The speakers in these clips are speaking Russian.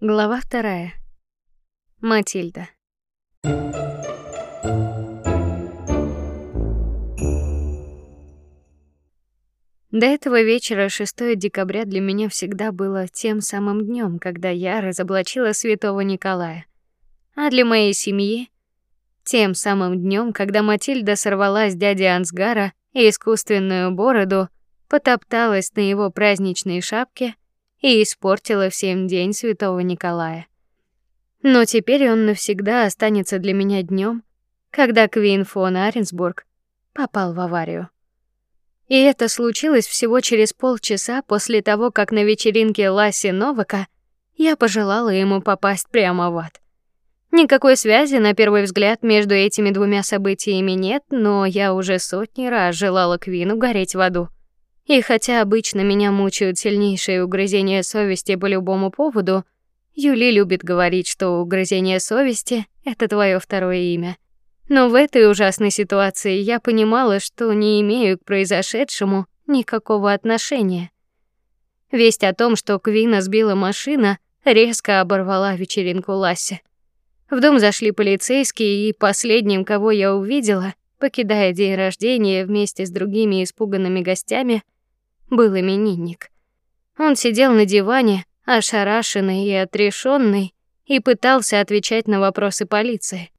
Глава вторая. Матильда. До этого вечера 6 декабря для меня всегда было тем самым днем, когда я разоблачила святого Николая. А для моей семьи тем самым днем, когда Матильда сорвала с дяди Ансгара искусственную бороду, потопталась на его праздничной шапке и испортила всем день святого Николая. Но теперь он навсегда останется для меня днем, когда Квин фон Аренсбург попал в аварию. И это случилось всего через полчаса после того, как на вечеринке Ласси Новака я пожелала ему попасть прямо в ад. Никакой связи на первый взгляд между этими двумя событиями нет, но я уже сотни раз желала Квину гореть в аду. И хотя обычно меня мучают сильнейшие угрызения совести по любому поводу, Юли любит говорить, что угрызение совести это твое второе имя. Но в этой ужасной ситуации я понимала, что не имею к произошедшему никакого отношения. Весть о том, что Квина сбила машина, резко оборвала вечеринку Ласси. В дом зашли полицейские, и последним, кого я увидела, покидая день рождения вместе с другими испуганными гостями, был именинник. Он сидел на диване, ошарашенный и отрешенный, и пытался отвечать на вопросы полиции.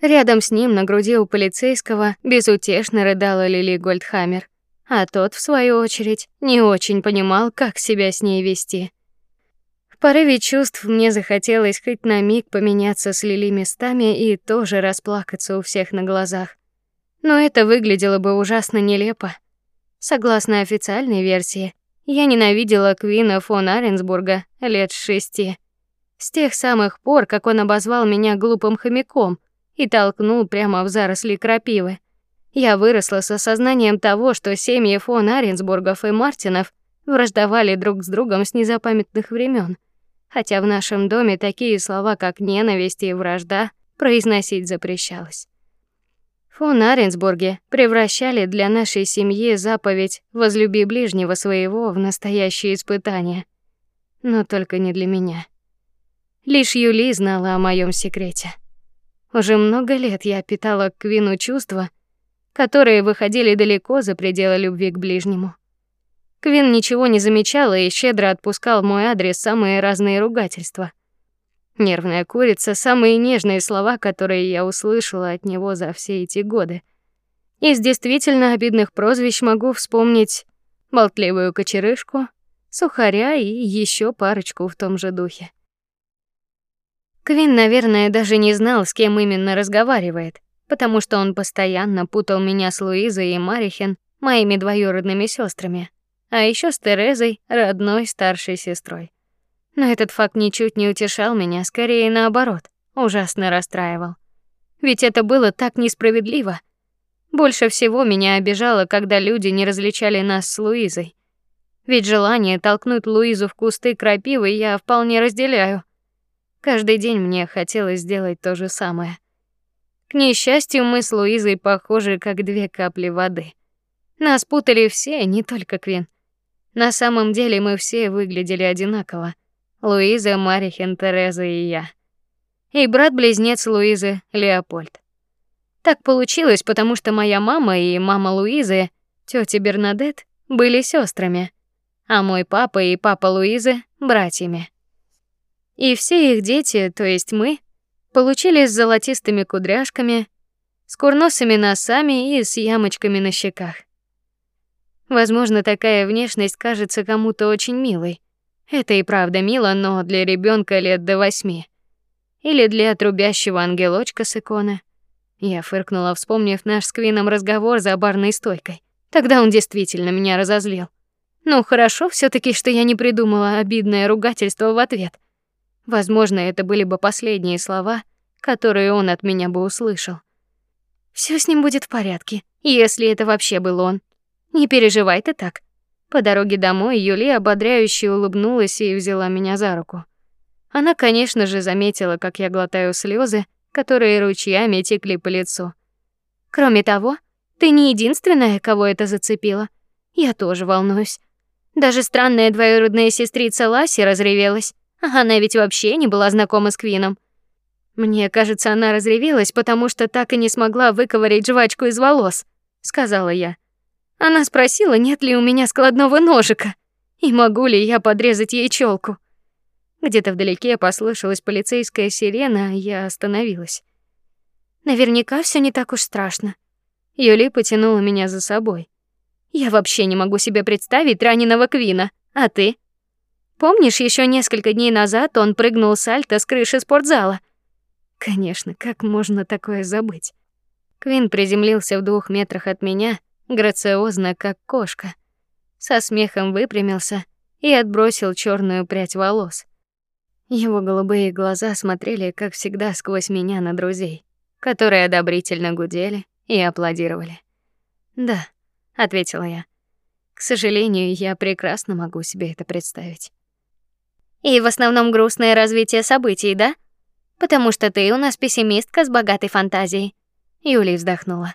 Рядом с ним на груди у полицейского безутешно рыдала Лили Гольдхаммер, а тот в свою очередь не очень понимал, как себя с ней вести. В порыве чувств мне захотелось хоть на миг поменяться с Лили местами и тоже расплакаться у всех на глазах. Но это выглядело бы ужасно нелепо. Согласно официальной версии, я ненавидела Квина фон Аренсбурга лет шести. С тех самых пор, как он обозвал меня глупым хомяком, и толкнул прямо в заросли крапивы. Я выросла с осознанием того, что семьи фон Аренсбургов и Мартинов враждовали друг с другом с незапамятных времен, хотя в нашем доме такие слова, как ненависть и вражда, произносить запрещалось. Фон Аренсбурги превращали для нашей семьи заповедь «возлюби ближнего своего» в настоящее испытание. Но только не для меня. Лишь Юли знала о моем секрете. Уже много лет я питала к Квину чувства, которые выходили далеко за пределы любви к ближнему. Квин ничего не замечал и щедро отпускал в мой адрес самые разные ругательства. Нервная курица самые нежные слова, которые я услышала от него за все эти годы. Из действительно обидных прозвищ могу вспомнить болтливую кочерышку, сухаря и еще парочку в том же духе. Квин, наверное, даже не знал, с кем именно разговаривает, потому что он постоянно путал меня с Луизой и Марихен, моими двоюродными сестрами, а еще с Терезой, родной старшей сестрой. Но этот факт ничуть не утешал меня, скорее наоборот, ужасно расстраивал. Ведь это было так несправедливо. Больше всего меня обижало, когда люди не различали нас с Луизой. Ведь желание толкнуть Луизу в кусты крапивы я вполне разделяю. Каждый день мне хотелось сделать то же самое. К несчастью, мы с Луизой похожи как две капли воды. Нас путали все, не только Квин. На самом деле мы все выглядели одинаково. Луиза, Марихен, Тереза и я. И брат-близнец Луизы, Леопольд. Так получилось, потому что моя мама и мама Луизы, тётя Бернадет, были сестрами, а мой папа и папа Луизы братьями. И все их дети, то есть мы, получились с золотистыми кудряшками, с курносыми носами и с ямочками на щеках. Возможно, такая внешность кажется кому-то очень милой. Это и правда мило, но для ребенка лет до восьми или для трубящего ангелочка с иконы. Я фыркнула, вспомнив наш с Квином разговор за барной стойкой. Тогда он действительно меня разозлил. Ну, хорошо все таки что я не придумала обидное ругательство в ответ. Возможно, это были бы последние слова, которые он от меня бы услышал. Все с ним будет в порядке, если это вообще был он. Не переживай ты так. По дороге домой Юлия ободряюще улыбнулась и взяла меня за руку. Она, конечно же, заметила, как я глотаю слезы, которые ручьями текли по лицу. Кроме того, ты не единственная, кого это зацепило. Я тоже волнуюсь. Даже странная двоюродная сестрица Ласи разревелась. Она ведь вообще не была знакома с Квином. Мне кажется, она разревелась, потому что так и не смогла выковырять жвачку из волос, сказала я. Она спросила, нет ли у меня складного ножика и могу ли я подрезать ей челку. Где-то вдалеке послышалась полицейская сирена, и я остановилась. Наверняка все не так уж страшно. Юли потянула меня за собой. Я вообще не могу себе представить раненого Квина. А ты? Помнишь, еще несколько дней назад он прыгнул сальто с крыши спортзала? Конечно, как можно такое забыть? Квин приземлился в двух метрах от меня, грациозно, как кошка. Со смехом выпрямился и отбросил черную прядь волос. Его голубые глаза смотрели, как всегда, сквозь меня на друзей, которые одобрительно гудели и аплодировали. "Да", ответила я. К сожалению, я прекрасно могу себе это представить. И в основном грустное развитие событий, да? Потому что ты у нас пессимистка с богатой фантазией. Юлия вздохнула.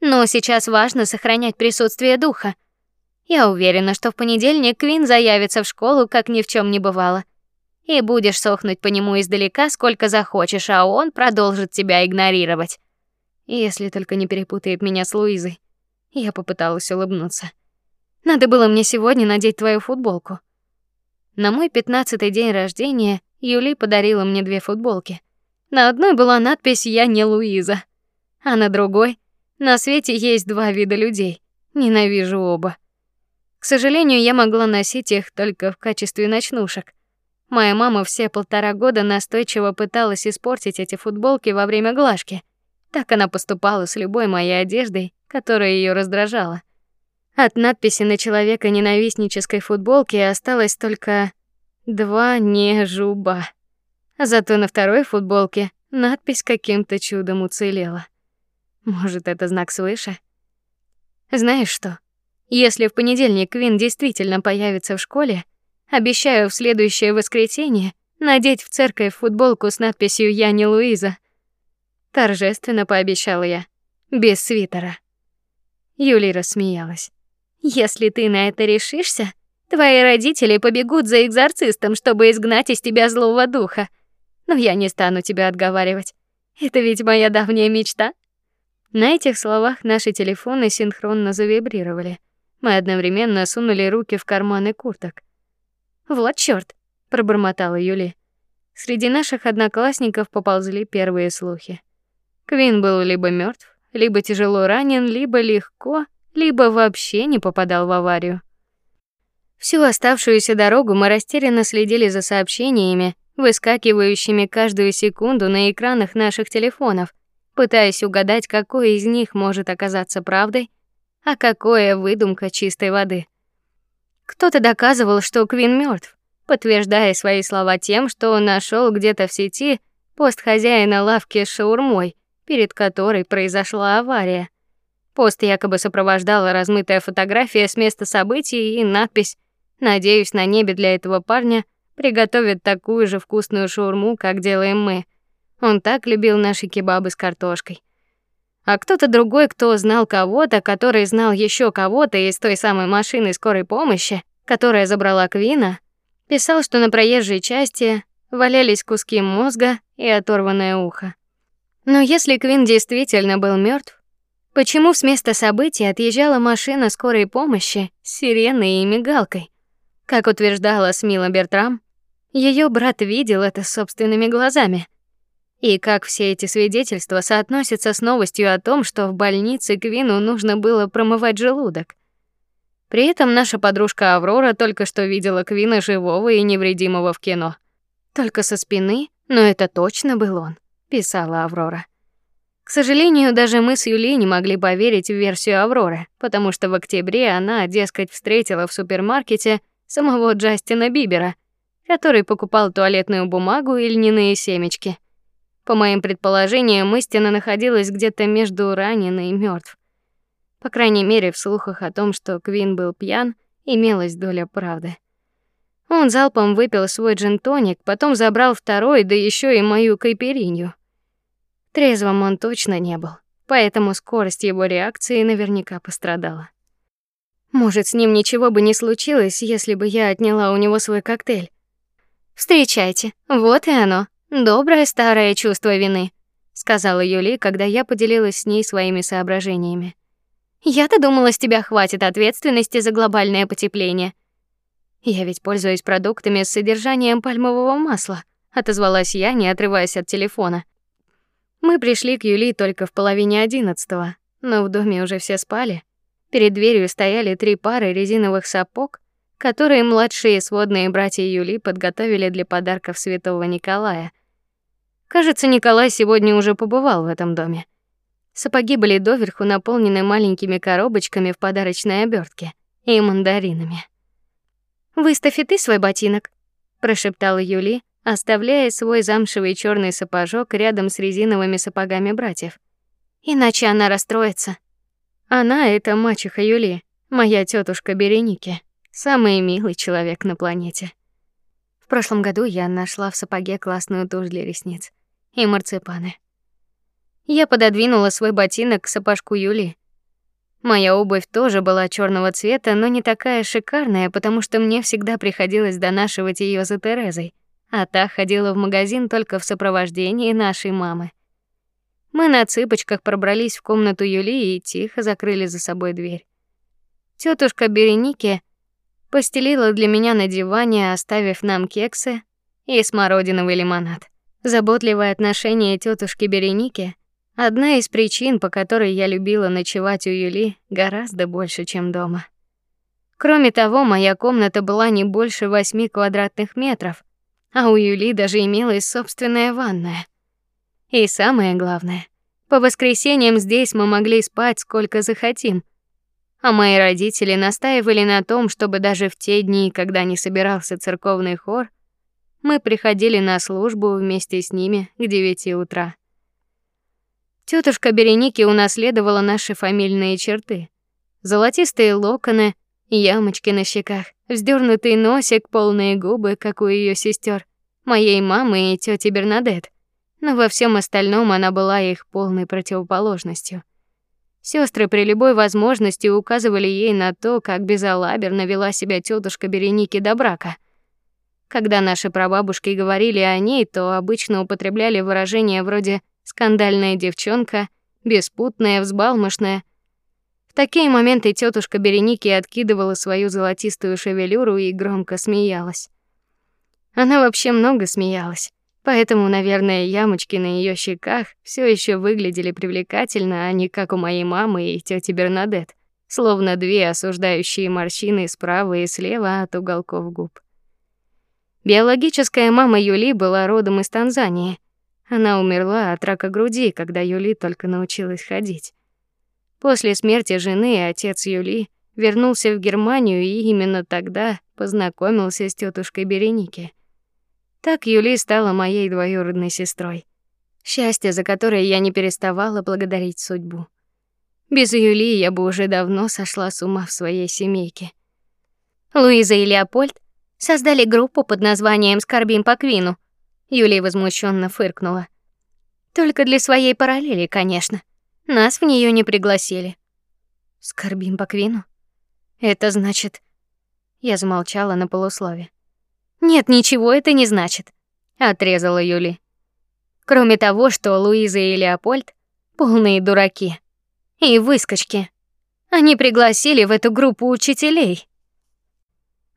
Но сейчас важно сохранять присутствие духа. Я уверена, что в понедельник Квин заявится в школу, как ни в чем не бывало и будешь сохнуть по нему издалека сколько захочешь, а он продолжит тебя игнорировать. Если только не перепутает меня с Луизой. Я попыталась улыбнуться. Надо было мне сегодня надеть твою футболку. На мой пятнадцатый день рождения Юли подарила мне две футболки. На одной была надпись "Я не Луиза", а на другой "На свете есть два вида людей. Ненавижу оба". К сожалению, я могла носить их только в качестве ночнушек. Моя мама все полтора года настойчиво пыталась испортить эти футболки во время глажки. Так она поступала с любой моей одеждой, которая ее раздражала. От надписи на человека ненавистнической футболки осталось только два не жуба. Зато на второй футболке надпись каким-то чудом уцелела. Может, это знак свыше? Знаешь что? Если в понедельник Квин действительно появится в школе, Обещаю в следующее воскресенье надеть в церковь футболку с надписью "Я не Луиза". Торжественно пообещала я, без свитера. Юлия рассмеялась. Если ты на это решишься, твои родители побегут за экзорцистом, чтобы изгнать из тебя злого духа. Но я не стану тебя отговаривать. Это ведь моя давняя мечта. На этих словах наши телефоны синхронно завибрировали. Мы одновременно сунули руки в карманы курток. Вот чёрт, пробормотала Юли. Среди наших одноклассников поползли первые слухи. Квин был либо мертв, либо тяжело ранен, либо легко, либо вообще не попадал в аварию. Всю оставшуюся дорогу мы растерянно следили за сообщениями, выскакивающими каждую секунду на экранах наших телефонов, пытаясь угадать, какое из них может оказаться правдой, а какое выдумка чистой воды. Кто-то доказывал, что Квин мертв, подтверждая свои слова тем, что он нашел где-то в сети пост хозяина лавки с шаурмой, перед которой произошла авария. Пост якобы сопровождала размытая фотография с места событий и надпись: "Надеюсь, на небе для этого парня приготовят такую же вкусную шаурму, как делаем мы. Он так любил наши кебабы с картошкой". А кто-то другой, кто знал кого-то, который знал еще кого-то из той самой машины скорой помощи, которая забрала Квина, писал, что на проезжей части валялись куски мозга и оторванное ухо. Но если Квин действительно был мертв, почему с места событий отъезжала машина скорой помощи с сиреной и мигалкой? Как утверждала Смила Бертрам, ее брат видел это собственными глазами. И как все эти свидетельства соотносятся с новостью о том, что в больнице Квину нужно было промывать желудок. При этом наша подружка Аврора только что видела Квина живого и невредимого в кино. Только со спины, но это точно был он, писала Аврора. К сожалению, даже мы с Юлей не могли поверить в версию Авроры, потому что в октябре она, дескать, встретила в супермаркете самого Джастина Бибера, который покупал туалетную бумагу и льняные семечки. По моим предположениям, истина находилась где-то между раненый и мертв. По крайней мере, в слухах о том, что Квин был пьян, имелась доля правды. Он залпом выпил свой джин-тоник, потом забрал второй, да еще и мою кайперинью. Трезвым он точно не был, поэтому скорость его реакции наверняка пострадала. Может, с ним ничего бы не случилось, если бы я отняла у него свой коктейль. Встречайте. Вот и оно. Доброе старое чувство вины, сказала Юли, когда я поделилась с ней своими соображениями. Я-то думала, с тебя хватит ответственности за глобальное потепление. Я ведь пользуюсь продуктами с содержанием пальмового масла, отозвалась я, не отрываясь от телефона. Мы пришли к Юли только в половине одиннадцатого, но в доме уже все спали. Перед дверью стояли три пары резиновых сапог, которые младшие сводные братья Юли подготовили для подарков Святого Николая. Кажется, Николай сегодня уже побывал в этом доме. Сапоги были доверху наполнены маленькими коробочками в подарочной обертке и мандаринами. "Выставь и ты свой ботинок", прошептала Юли, оставляя свой замшевый черный сапожок рядом с резиновыми сапогами братьев. Иначе она расстроится. Она это мачеха Юли, моя тетушка Береники. Самый милый человек на планете. В прошлом году я нашла в сапоге классную тушь для ресниц и марципаны. Я пододвинула свой ботинок к сапожку Юли. Моя обувь тоже была черного цвета, но не такая шикарная, потому что мне всегда приходилось донашивать ее за Терезой, а та ходила в магазин только в сопровождении нашей мамы. Мы на цыпочках пробрались в комнату Юли и тихо закрыли за собой дверь. Тетушка Береники постелила для меня на диване, оставив нам кексы и смородиновый лимонад. Заботливое отношение тетушки Береники одна из причин, по которой я любила ночевать у Юли гораздо больше, чем дома. Кроме того, моя комната была не больше восьми квадратных метров, а у Юли даже имелась собственная ванная. И самое главное, по воскресеньям здесь мы могли спать сколько захотим — а мои родители настаивали на том, чтобы даже в те дни, когда не собирался церковный хор, мы приходили на службу вместе с ними к девяти утра. Тетушка Береники унаследовала наши фамильные черты: золотистые локоны, ямочки на щеках, вздернутый носик, полные губы, как у ее сестер, моей мамы и тети Бернадет. Но во всем остальном она была их полной противоположностью. Сестры при любой возможности указывали ей на то, как безалаберно вела себя тетушка Береники до брака. Когда наши прабабушки говорили о ней, то обычно употребляли выражения вроде скандальная девчонка, беспутная, взбалмошная. В такие моменты тетушка Береники откидывала свою золотистую шевелюру и громко смеялась. Она вообще много смеялась. Поэтому, наверное, ямочки на ее щеках все еще выглядели привлекательно, а не как у моей мамы и тети Бернадет, словно две осуждающие морщины справа и слева от уголков губ. Биологическая мама Юли была родом из Танзании. Она умерла от рака груди, когда Юли только научилась ходить. После смерти жены отец Юли вернулся в Германию и именно тогда познакомился с тетушкой Береники. Так Юли стала моей двоюродной сестрой. Счастье, за которое я не переставала благодарить судьбу. Без Юли я бы уже давно сошла с ума в своей семейке. Луиза и Леопольд создали группу под названием Скорбим по Квину. Юлия возмущенно фыркнула. Только для своей параллели, конечно. Нас в нее не пригласили. Скорбим по Квину? Это значит Я замолчала на полуслове. Нет, ничего это не значит, отрезала Юли. Кроме того, что Луиза и Леопольд полные дураки и выскочки. Они пригласили в эту группу учителей.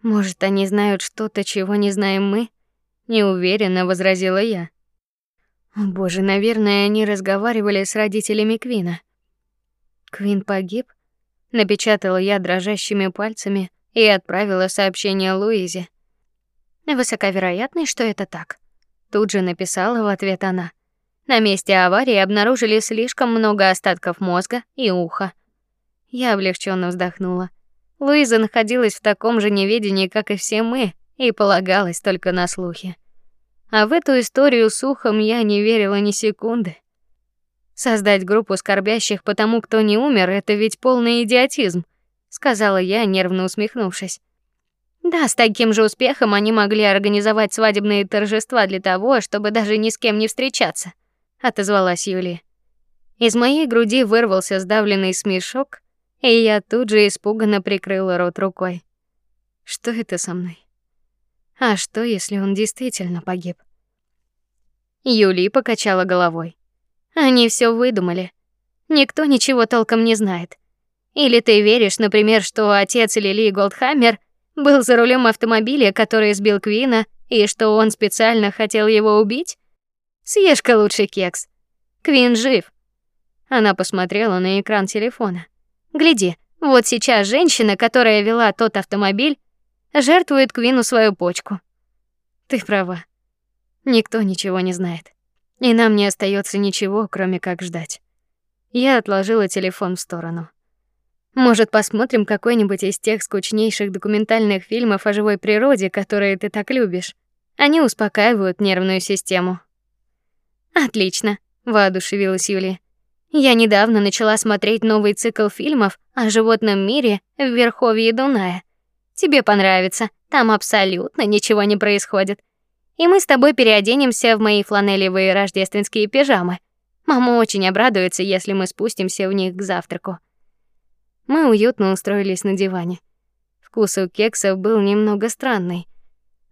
Может, они знают что-то, чего не знаем мы? неуверенно возразила я. О, боже, наверное, они разговаривали с родителями Квина. Квин погиб, напечатала я дрожащими пальцами и отправила сообщение Луизе. Высока вероятность, что это так. Тут же написала в ответ она. На месте аварии обнаружили слишком много остатков мозга и уха. Я облегченно вздохнула. Луиза находилась в таком же неведении, как и все мы, и полагалась только на слухи. А в эту историю с ухом я не верила ни секунды. Создать группу скорбящих по тому, кто не умер, это ведь полный идиотизм, сказала я, нервно усмехнувшись. Да, с таким же успехом они могли организовать свадебные торжества для того, чтобы даже ни с кем не встречаться, отозвалась Юлия. Из моей груди вырвался сдавленный смешок, и я тут же испуганно прикрыла рот рукой. Что это со мной? А что, если он действительно погиб? Юли покачала головой. Они все выдумали. Никто ничего толком не знает. Или ты веришь, например, что отец Лили Голдхаммер был за рулем автомобиля, который сбил Квина, и что он специально хотел его убить? Съешь-ка лучше кекс. Квин жив. Она посмотрела на экран телефона. Гляди, вот сейчас женщина, которая вела тот автомобиль, жертвует Квину свою почку. Ты права. Никто ничего не знает. И нам не остается ничего, кроме как ждать. Я отложила телефон в сторону. Может, посмотрим какой-нибудь из тех скучнейших документальных фильмов о живой природе, которые ты так любишь. Они успокаивают нервную систему. Отлично, воодушевилась Юлия. Я недавно начала смотреть новый цикл фильмов о животном мире в верховье Дуная. Тебе понравится. Там абсолютно ничего не происходит. И мы с тобой переоденемся в мои фланелевые рождественские пижамы. Мама очень обрадуется, если мы спустимся в них к завтраку. Мы уютно устроились на диване. Вкус у кексов был немного странный.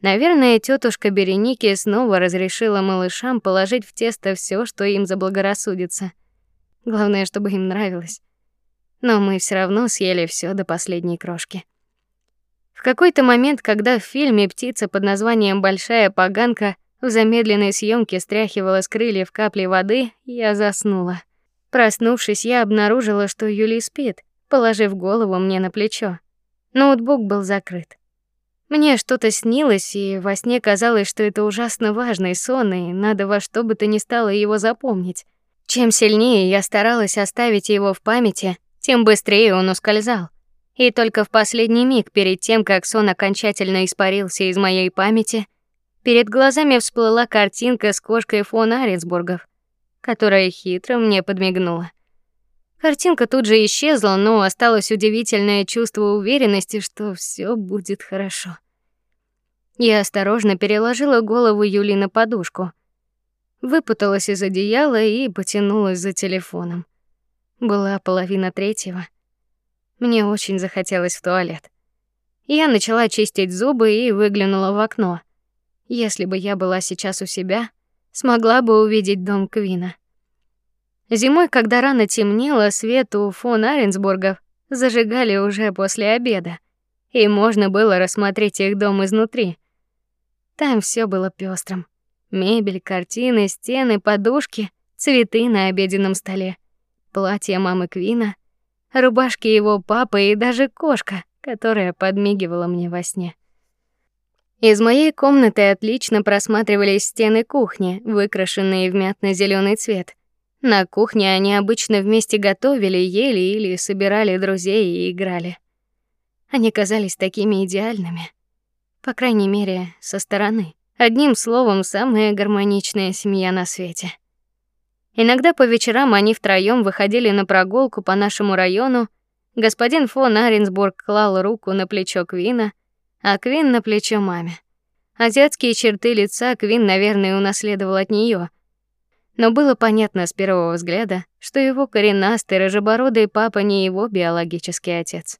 Наверное, тетушка Береники снова разрешила малышам положить в тесто все, что им заблагорассудится. Главное, чтобы им нравилось. Но мы все равно съели все до последней крошки. В какой-то момент, когда в фильме птица под названием Большая поганка в замедленной съемке стряхивала с крыльев капли воды, я заснула. Проснувшись, я обнаружила, что Юли спит положив голову мне на плечо. Ноутбук был закрыт. Мне что-то снилось, и во сне казалось, что это ужасно важный сон, и надо во что бы то ни стало его запомнить. Чем сильнее я старалась оставить его в памяти, тем быстрее он ускользал. И только в последний миг перед тем, как сон окончательно испарился из моей памяти, перед глазами всплыла картинка с кошкой фон Аренсбургов, которая хитро мне подмигнула. Картинка тут же исчезла, но осталось удивительное чувство уверенности, что все будет хорошо. Я осторожно переложила голову Юли на подушку, выпуталась из одеяла и потянулась за телефоном. Была половина третьего. Мне очень захотелось в туалет. Я начала чистить зубы и выглянула в окно. Если бы я была сейчас у себя, смогла бы увидеть дом Квина. Зимой, когда рано темнело, свет у фон Аренсбургов зажигали уже после обеда, и можно было рассмотреть их дом изнутри. Там все было пестрым: мебель, картины, стены, подушки, цветы на обеденном столе, платье мамы Квина, рубашки его папы и даже кошка, которая подмигивала мне во сне. Из моей комнаты отлично просматривались стены кухни, выкрашенные в мятно зеленый цвет. На кухне они обычно вместе готовили, ели или собирали друзей и играли. Они казались такими идеальными, по крайней мере, со стороны. Одним словом, самая гармоничная семья на свете. Иногда по вечерам они втроем выходили на прогулку по нашему району. Господин фон Аренсбург клал руку на плечо Квина, а Квин на плечо маме. Азиатские черты лица Квин, наверное, унаследовал от нее но было понятно с первого взгляда, что его коренастый рыжебородый папа не его биологический отец.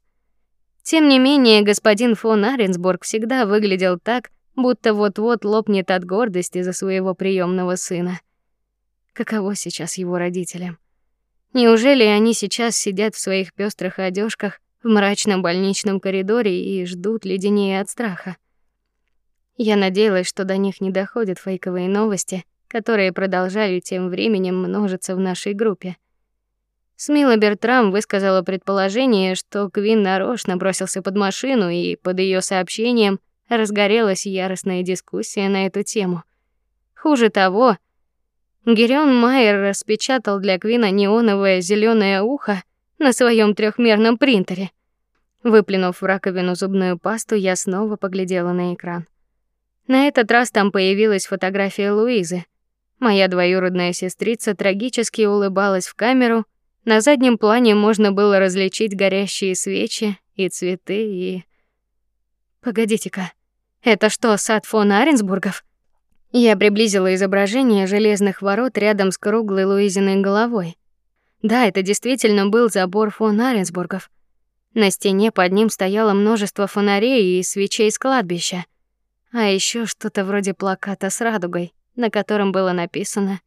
Тем не менее, господин фон Аренсбург всегда выглядел так, будто вот-вот лопнет от гордости за своего приемного сына. Каково сейчас его родителям? Неужели они сейчас сидят в своих пестрых одежках в мрачном больничном коридоре и ждут леденее от страха? Я надеялась, что до них не доходят фейковые новости, которые продолжали тем временем множиться в нашей группе. Смила Бертрам высказала предположение, что Квин нарочно бросился под машину, и под ее сообщением разгорелась яростная дискуссия на эту тему. Хуже того, Герион Майер распечатал для Квина неоновое зеленое ухо на своем трехмерном принтере. Выплюнув в раковину зубную пасту, я снова поглядела на экран. На этот раз там появилась фотография Луизы. Моя двоюродная сестрица трагически улыбалась в камеру. На заднем плане можно было различить горящие свечи и цветы и Погодите-ка. Это что, сад фон Аренсбургов? Я приблизила изображение железных ворот рядом с круглой Луизиной головой. Да, это действительно был забор фон Аренсбургов. На стене под ним стояло множество фонарей и свечей с кладбища. а еще что-то вроде плаката с радугой, на котором было написано: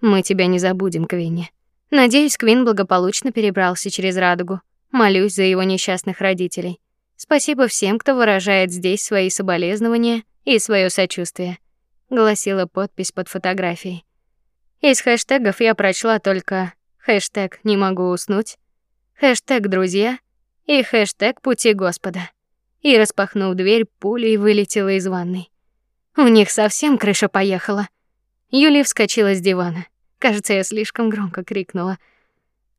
"Мы тебя не забудем, Квинни". Надеюсь, Квин благополучно перебрался через радугу. Молюсь за его несчастных родителей. Спасибо всем, кто выражает здесь свои соболезнования и свое сочувствие, гласила подпись под фотографией. Из хэштегов я прочла только хэштег не могу уснуть, хэштег друзья и хэштег пути Господа. И распахнув дверь, пулей вылетела из ванной. У них совсем крыша поехала. Юлия вскочила с дивана. Кажется, я слишком громко крикнула.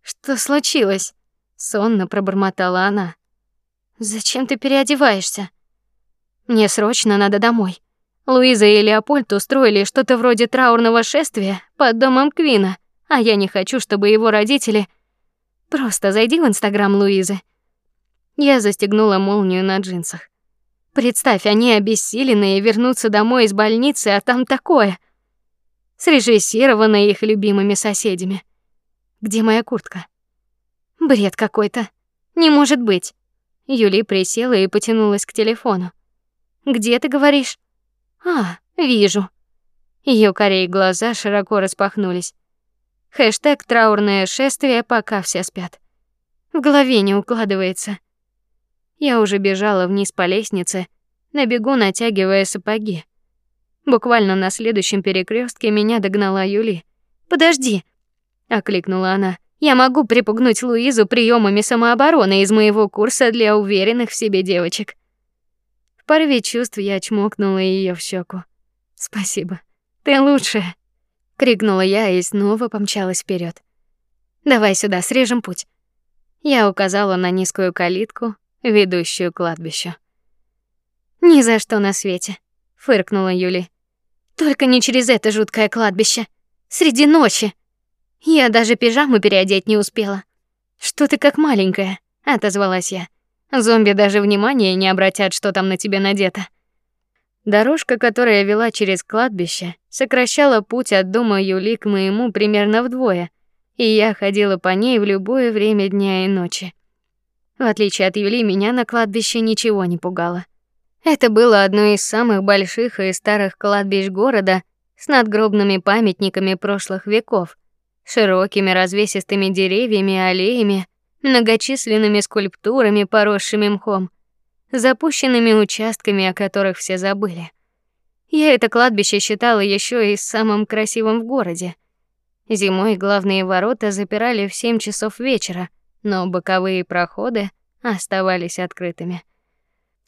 Что случилось? сонно пробормотала она. Зачем ты переодеваешься? Мне срочно надо домой. Луиза и Леопольд устроили что-то вроде траурного шествия под домом Квина, а я не хочу, чтобы его родители Просто зайди в Инстаграм Луизы. Я застегнула молнию на джинсах. Представь, они обессиленные вернутся домой из больницы, а там такое. Срежиссировано их любимыми соседями. Где моя куртка? Бред какой-то. Не может быть. Юли присела и потянулась к телефону. Где ты говоришь? А, вижу. Ее карие глаза широко распахнулись. Хэштег траурное шествие, пока все спят. В голове не укладывается. Я уже бежала вниз по лестнице, на бегу натягивая сапоги. Буквально на следующем перекрестке меня догнала Юли. "Подожди", окликнула она. "Я могу припугнуть Луизу приемами самообороны из моего курса для уверенных в себе девочек". В порыве чувств я чмокнула ее в щеку. "Спасибо. Ты лучшая", крикнула я и снова помчалась вперед. "Давай сюда, срежем путь". Я указала на низкую калитку, ведущую к кладбищу. Ни за что на свете, фыркнула Юли. Только не через это жуткое кладбище, среди ночи. Я даже пижаму переодеть не успела. Что ты как маленькая, отозвалась я. Зомби даже внимания не обратят, что там на тебе надето. Дорожка, которая вела через кладбище, сокращала путь от дома Юли к моему примерно вдвое, и я ходила по ней в любое время дня и ночи. В отличие от Юли, меня на кладбище ничего не пугало. Это было одно из самых больших и старых кладбищ города с надгробными памятниками прошлых веков, широкими развесистыми деревьями аллеями, многочисленными скульптурами, поросшими мхом, запущенными участками, о которых все забыли. Я это кладбище считала еще и самым красивым в городе. Зимой главные ворота запирали в семь часов вечера — но боковые проходы оставались открытыми.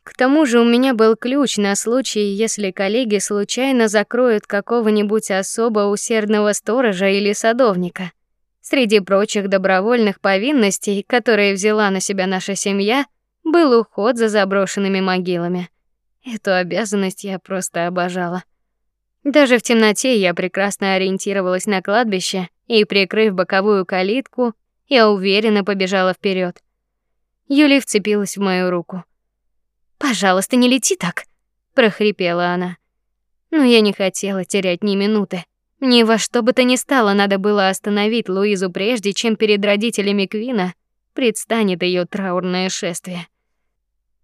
К тому же у меня был ключ на случай, если коллеги случайно закроют какого-нибудь особо усердного сторожа или садовника. Среди прочих добровольных повинностей, которые взяла на себя наша семья, был уход за заброшенными могилами. Эту обязанность я просто обожала. Даже в темноте я прекрасно ориентировалась на кладбище и, прикрыв боковую калитку, я уверенно побежала вперед. Юли вцепилась в мою руку. "Пожалуйста, не лети так", прохрипела она. Но я не хотела терять ни минуты. Мне во что бы то ни стало надо было остановить Луизу прежде, чем перед родителями Квина предстанет ее траурное шествие.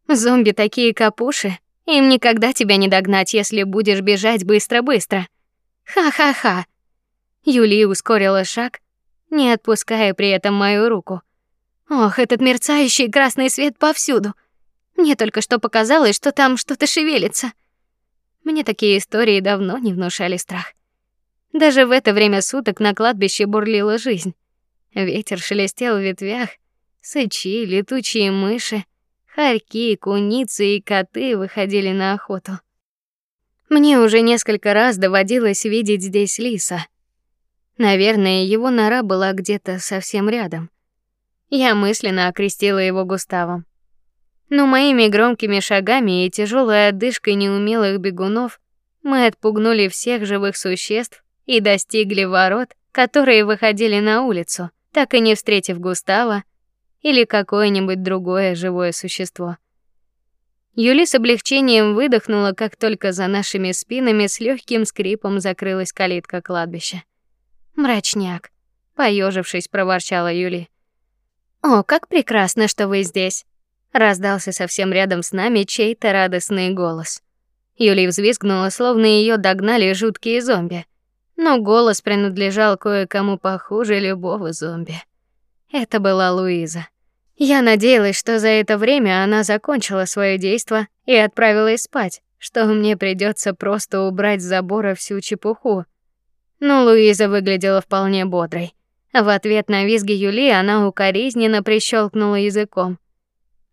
Зомби такие капуши, им никогда тебя не догнать, если будешь бежать быстро-быстро. Ха-ха-ха. Юли ускорила шаг, не отпуская при этом мою руку. Ох, этот мерцающий красный свет повсюду. Мне только что показалось, что там что-то шевелится. Мне такие истории давно не внушали страх. Даже в это время суток на кладбище бурлила жизнь. Ветер шелестел в ветвях, сычи, летучие мыши, хорьки, куницы и коты выходили на охоту. Мне уже несколько раз доводилось видеть здесь лиса — Наверное, его нора была где-то совсем рядом. Я мысленно окрестила его Густавом. Но моими громкими шагами и тяжелой одышкой неумелых бегунов мы отпугнули всех живых существ и достигли ворот, которые выходили на улицу, так и не встретив Густава или какое-нибудь другое живое существо. Юли с облегчением выдохнула, как только за нашими спинами с легким скрипом закрылась калитка кладбища. Мрачняк, поежившись, проворчала Юли. О, как прекрасно, что вы здесь. Раздался совсем рядом с нами чей-то радостный голос. Юли взвизгнула, словно ее догнали жуткие зомби. Но голос принадлежал кое-кому похуже любого зомби. Это была Луиза. Я надеялась, что за это время она закончила свое действо и отправилась спать, что мне придется просто убрать с забора всю чепуху. Но Луиза выглядела вполне бодрой. В ответ на визги Юли она укоризненно прищелкнула языком.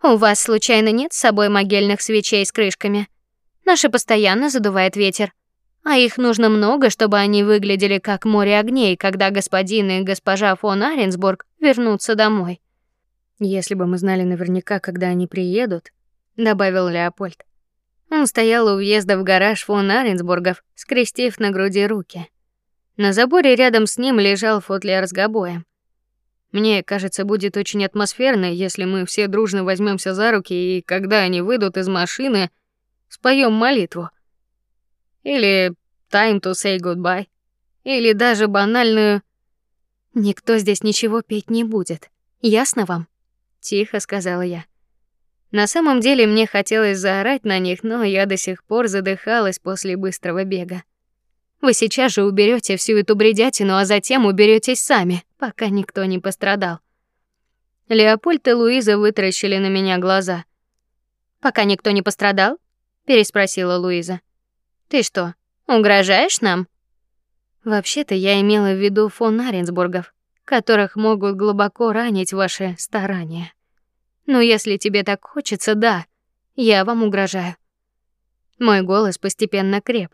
У вас случайно нет с собой могильных свечей с крышками? Наши постоянно задувает ветер, а их нужно много, чтобы они выглядели как море огней, когда господин и госпожа фон Аренсбург вернутся домой. Если бы мы знали наверняка, когда они приедут, добавил Леопольд. Он стоял у въезда в гараж фон Аренсбургов, скрестив на груди руки. На заборе рядом с ним лежал футляр с гобоем. Мне кажется, будет очень атмосферно, если мы все дружно возьмемся за руки и когда они выйдут из машины, споем молитву. Или Time to say goodbye. Или даже банальную Никто здесь ничего петь не будет. Ясно вам? тихо сказала я. На самом деле мне хотелось заорать на них, но я до сих пор задыхалась после быстрого бега. Вы сейчас же уберете всю эту бредятину, а затем уберетесь сами, пока никто не пострадал. Леопольд и Луиза вытаращили на меня глаза. Пока никто не пострадал? переспросила Луиза. Ты что, угрожаешь нам? Вообще-то я имела в виду фон Аренсбургов, которых могут глубоко ранить ваши старания. Но если тебе так хочется, да, я вам угрожаю. Мой голос постепенно креп.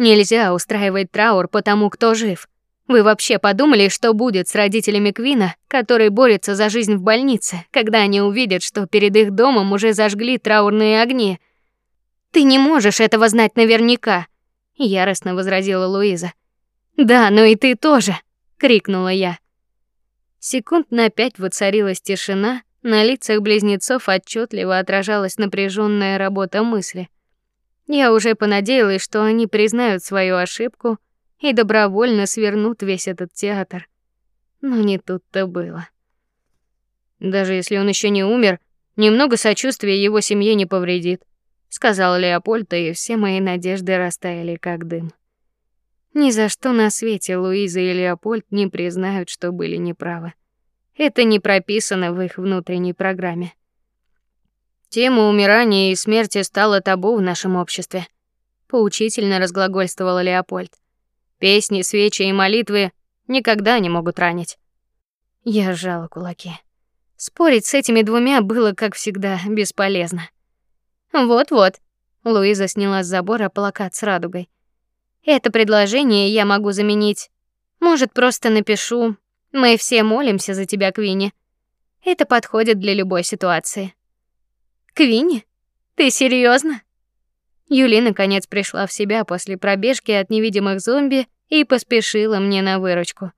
Нельзя устраивать траур по тому, кто жив. Вы вообще подумали, что будет с родителями Квина, которые борются за жизнь в больнице, когда они увидят, что перед их домом уже зажгли траурные огни? Ты не можешь этого знать наверняка, яростно возразила Луиза. Да, но и ты тоже, крикнула я. Секунд на пять воцарилась тишина, на лицах близнецов отчетливо отражалась напряженная работа мысли. Я уже понадеялась, что они признают свою ошибку и добровольно свернут весь этот театр. Но не тут-то было. Даже если он еще не умер, немного сочувствия его семье не повредит сказал Леопольд, и все мои надежды растаяли как дым. Ни за что на свете Луиза и Леопольд не признают, что были неправы. Это не прописано в их внутренней программе. Тема умирания и смерти стала табу в нашем обществе, поучительно разглагольствовал Леопольд. Песни, свечи и молитвы никогда не могут ранить. Я сжала кулаки. Спорить с этими двумя было, как всегда, бесполезно. Вот-вот. Луиза сняла с забора плакат с радугой. Это предложение я могу заменить. Может, просто напишу: "Мы все молимся за тебя, Квинни". Это подходит для любой ситуации. Квинни? Ты серьезно? Юли наконец пришла в себя после пробежки от невидимых зомби и поспешила мне на выручку.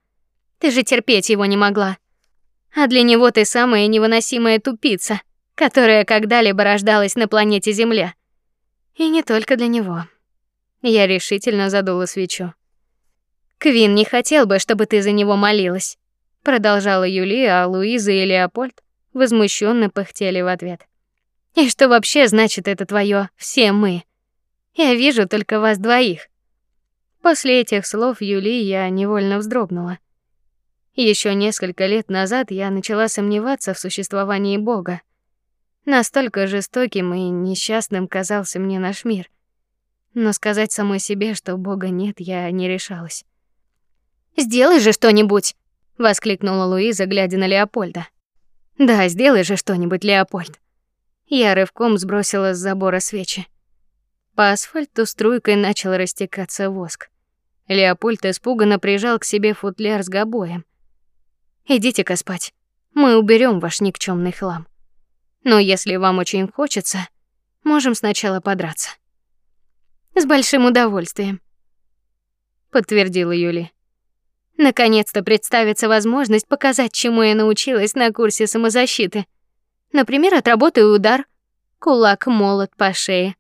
Ты же терпеть его не могла. А для него ты самая невыносимая тупица которая когда-либо рождалась на планете Земля. И не только для него. Я решительно задула свечу. Квин не хотел бы, чтобы ты за него молилась, продолжала Юлия, а Луиза и Леопольд возмущенно пыхтели в ответ. И что вообще значит это твое все мы? Я вижу только вас двоих. После этих слов Юли я невольно вздрогнула. Еще несколько лет назад я начала сомневаться в существовании Бога. Настолько жестоким и несчастным казался мне наш мир. Но сказать самой себе, что Бога нет, я не решалась. "Сделай же что-нибудь", воскликнула Луиза, глядя на Леопольда. "Да, сделай же что-нибудь, Леопольд". Я рывком сбросила с забора свечи. По асфальту струйкой начал растекаться воск. Леопольд испуганно прижал к себе футляр с гобоем. Идите-ка спать. Мы уберем ваш никчемный хлам. Но если вам очень хочется, можем сначала подраться. С большим удовольствием, подтвердила Юли. Наконец-то представится возможность показать, чему я научилась на курсе самозащиты. Например, отработаю удар, кулак молот по шее.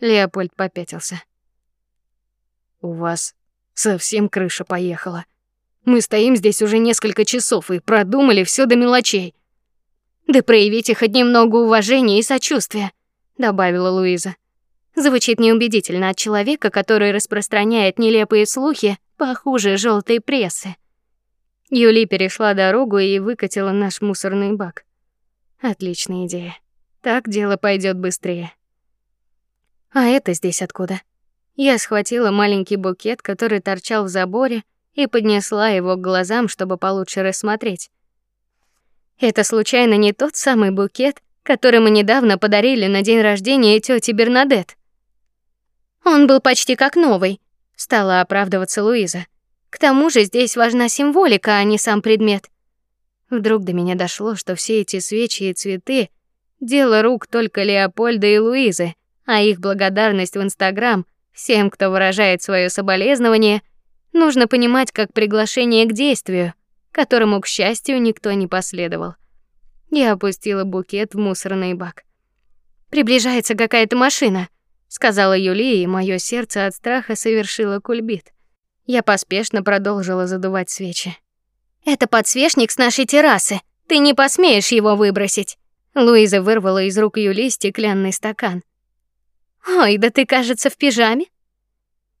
Леопольд попятился. У вас совсем крыша поехала. Мы стоим здесь уже несколько часов и продумали все до мелочей. Да проявите хоть немного уважения и сочувствия, добавила Луиза. Звучит неубедительно от человека, который распространяет нелепые слухи похуже желтой прессы. Юли перешла дорогу и выкатила наш мусорный бак. Отличная идея. Так дело пойдет быстрее. А это здесь откуда? Я схватила маленький букет, который торчал в заборе, и поднесла его к глазам, чтобы получше рассмотреть. Это случайно не тот самый букет, который мы недавно подарили на день рождения тёте Бернадет? Он был почти как новый, стала оправдываться Луиза. К тому же здесь важна символика, а не сам предмет. Вдруг до меня дошло, что все эти свечи и цветы дело рук только Леопольда и Луизы, а их благодарность в Инстаграм всем, кто выражает свое соболезнование, нужно понимать как приглашение к действию, которому, к счастью, никто не последовал. Я опустила букет в мусорный бак. Приближается какая-то машина, сказала Юлия, и мое сердце от страха совершило кульбит. Я поспешно продолжила задувать свечи. Это подсвечник с нашей террасы. Ты не посмеешь его выбросить. Луиза вырвала из рук Юли стеклянный стакан. Ой, да ты, кажется, в пижаме.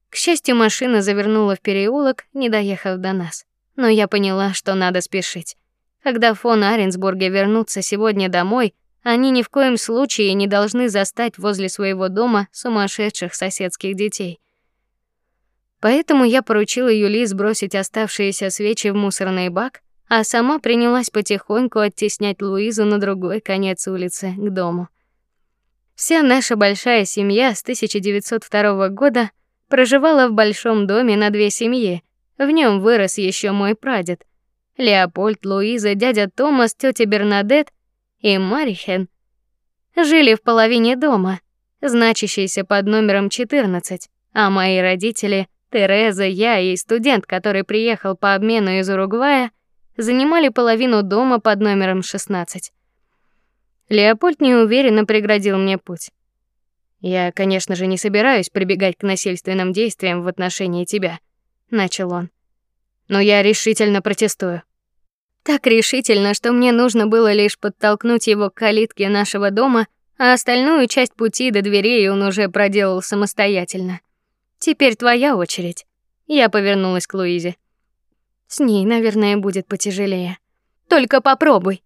К счастью, машина завернула в переулок, не доехав до нас. Но я поняла, что надо спешить. Когда фон Аренсбурге вернутся сегодня домой, они ни в коем случае не должны застать возле своего дома сумасшедших соседских детей. Поэтому я поручила Юли сбросить оставшиеся свечи в мусорный бак, а сама принялась потихоньку оттеснять Луизу на другой конец улицы к дому. Вся наша большая семья с 1902 года проживала в большом доме на две семьи. В нем вырос еще мой прадед. Леопольд, Луиза, дядя Томас, тетя Бернадет и Марихен жили в половине дома, значащейся под номером 14, а мои родители Тереза, я и студент, который приехал по обмену из Уругвая, занимали половину дома под номером 16. Леопольд неуверенно преградил мне путь. Я, конечно же, не собираюсь прибегать к насильственным действиям в отношении тебя, начал он. Но я решительно протестую. Так решительно, что мне нужно было лишь подтолкнуть его к калитке нашего дома, а остальную часть пути до дверей он уже проделал самостоятельно. Теперь твоя очередь. Я повернулась к Луизе. С ней, наверное, будет потяжелее. Только попробуй.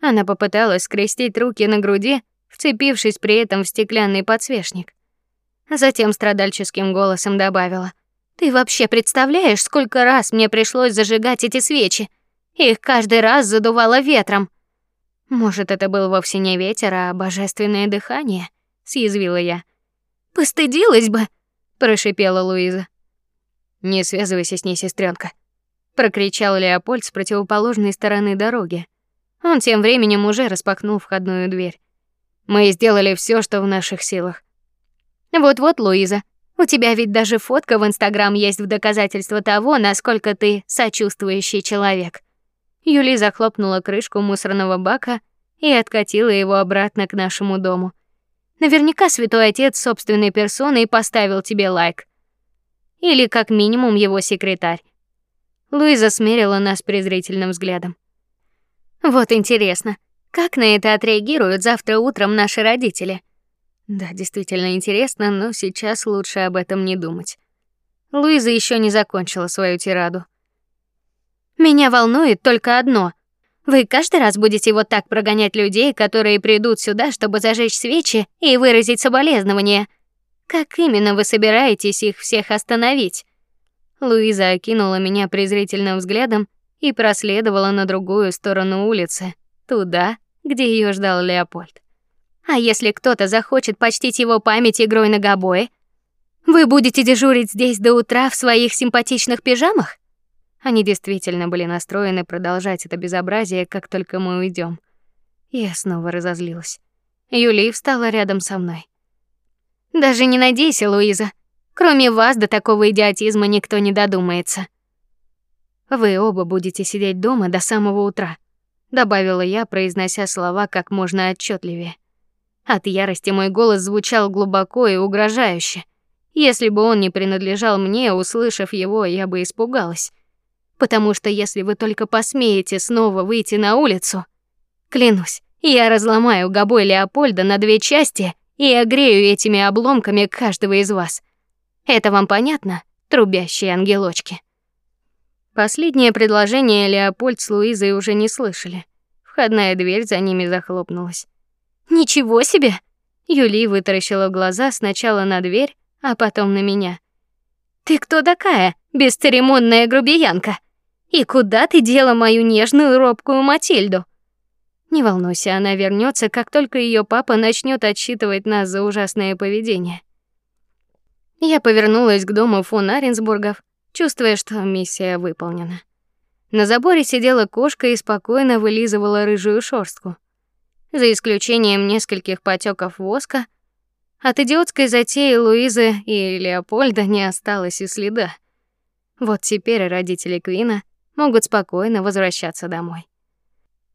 Она попыталась скрестить руки на груди, вцепившись при этом в стеклянный подсвечник. Затем страдальческим голосом добавила: "Ты вообще представляешь, сколько раз мне пришлось зажигать эти свечи? Их каждый раз задувало ветром. Может, это был вовсе не ветер, а божественное дыхание?" съязвила я. "Постыдилась бы", прошипела Луиза. Не связывайся с ней, сестренка, прокричал Леопольд с противоположной стороны дороги. Он тем временем уже распахнул входную дверь. Мы сделали все, что в наших силах. Вот-вот, Луиза, у тебя ведь даже фотка в Инстаграм есть в доказательство того, насколько ты сочувствующий человек. Юли захлопнула крышку мусорного бака и откатила его обратно к нашему дому. Наверняка святой отец собственной персоной поставил тебе лайк. Или как минимум его секретарь. Луиза смерила нас презрительным взглядом. Вот интересно, как на это отреагируют завтра утром наши родители? Да, действительно интересно, но сейчас лучше об этом не думать. Луиза еще не закончила свою тираду. Меня волнует только одно — вы каждый раз будете вот так прогонять людей, которые придут сюда, чтобы зажечь свечи и выразить соболезнования. Как именно вы собираетесь их всех остановить? Луиза окинула меня презрительным взглядом и проследовала на другую сторону улицы, туда, где ее ждал Леопольд. А если кто-то захочет почтить его память игрой на гобое, вы будете дежурить здесь до утра в своих симпатичных пижамах? Они действительно были настроены продолжать это безобразие, как только мы уйдем. Я снова разозлилась. Юлия встала рядом со мной. Даже не надейся, Луиза. Кроме вас до такого идиотизма никто не додумается. Вы оба будете сидеть дома до самого утра, добавила я, произнося слова как можно отчетливее. От ярости мой голос звучал глубоко и угрожающе. Если бы он не принадлежал мне, услышав его, я бы испугалась потому что если вы только посмеете снова выйти на улицу, клянусь, я разломаю гобой Леопольда на две части и огрею этими обломками каждого из вас. Это вам понятно, трубящие ангелочки? Последнее предложение Леопольд с Луизой уже не слышали. Входная дверь за ними захлопнулась. Ничего себе, Юли вытаращила глаза сначала на дверь, а потом на меня. Ты кто такая, бесцеремонная грубиянка? И куда ты дела мою нежную робкую Матильду? Не волнуйся, она вернется, как только ее папа начнет отчитывать нас за ужасное поведение. Я повернулась к дому фон Аренсбургов, чувствуя, что миссия выполнена. На заборе сидела кошка и спокойно вылизывала рыжую шерстку. За исключением нескольких потеков воска, от идиотской затеи Луизы и Леопольда не осталось и следа. Вот теперь родители Квина могут спокойно возвращаться домой.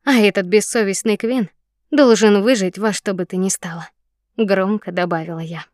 А этот бессовестный Квин должен выжить во что бы то ни стало, громко добавила я.